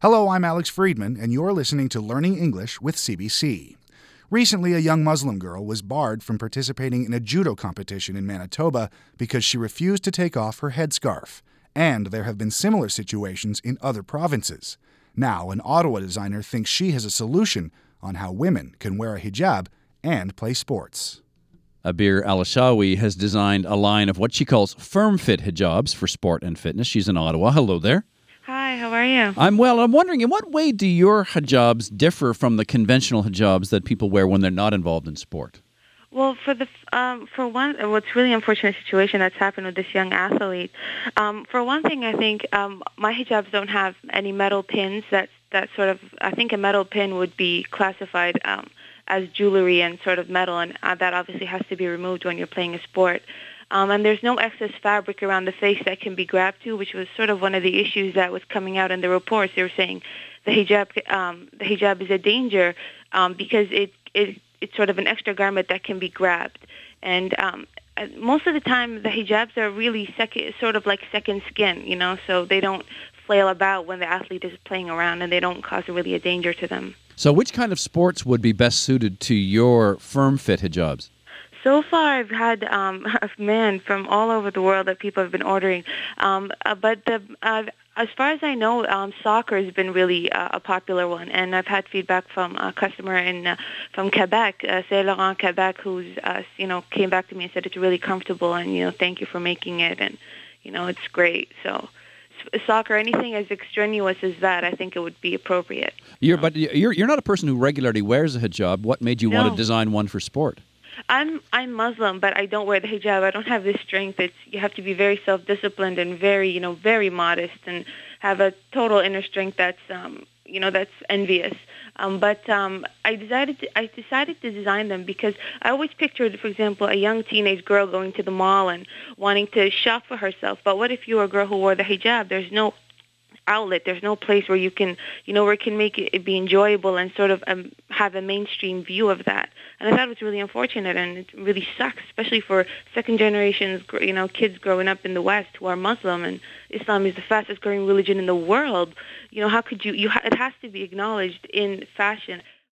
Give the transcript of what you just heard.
Hello, I'm Alex Friedman, and you're listening to Learning English with CBC. Recently, a young Muslim girl was barred from participating in a judo competition in Manitoba because she refused to take off her headscarf. And there have been similar situations in other provinces. Now, an Ottawa designer thinks she has a solution on how women can wear a hijab and play sports. Abir Alashawi has designed a line of what she calls firm fit hijabs for sport and fitness. She's in Ottawa. Hello there. Are you? I'm well. I'm wondering, in what way do your hijabs differ from the conventional hijabs that people wear when they're not involved in sport? Well, for the um, for one, what's really unfortunate situation that's happened with this young athlete. Um, for one thing, I think um, my hijabs don't have any metal pins. That that sort of I think a metal pin would be classified um, as jewelry and sort of metal, and uh, that obviously has to be removed when you're playing a sport. Um, and there's no excess fabric around the face that can be grabbed to, which was sort of one of the issues that was coming out in the reports. They were saying the hijab, um, the hijab is a danger um, because it, it it's sort of an extra garment that can be grabbed. And um, most of the time, the hijabs are really second, sort of like second skin, you know, so they don't flail about when the athlete is playing around, and they don't cause really a danger to them. So, which kind of sports would be best suited to your firm fit hijabs? So far, I've had um, men from all over the world that people have been ordering, um, uh, but the uh, as far as I know, um, soccer has been really uh, a popular one, and I've had feedback from a customer in uh, from Quebec, uh, Saint Laurent, Quebec, who's uh, you know came back to me and said it's really comfortable, and you know thank you for making it, and you know it's great. So soccer, anything as extraneous as that, I think it would be appropriate. You're, but you're you're not a person who regularly wears a hijab. What made you no. want to design one for sport? I'm I'm Muslim, but I don't wear the hijab. I don't have this strength. It's you have to be very self-disciplined and very you know very modest and have a total inner strength that's um, you know that's envious. Um, but um, I decided to, I decided to design them because I always pictured, for example, a young teenage girl going to the mall and wanting to shop for herself. But what if you were a girl who wore the hijab? There's no outlet. There's no place where you can, you know, where it can make it be enjoyable and sort of um, have a mainstream view of that. And I thought it was really unfortunate, and it really sucks, especially for second generations, you know, kids growing up in the West who are Muslim, and Islam is the fastest growing religion in the world. You know, how could you? You ha- it has to be acknowledged in fashion.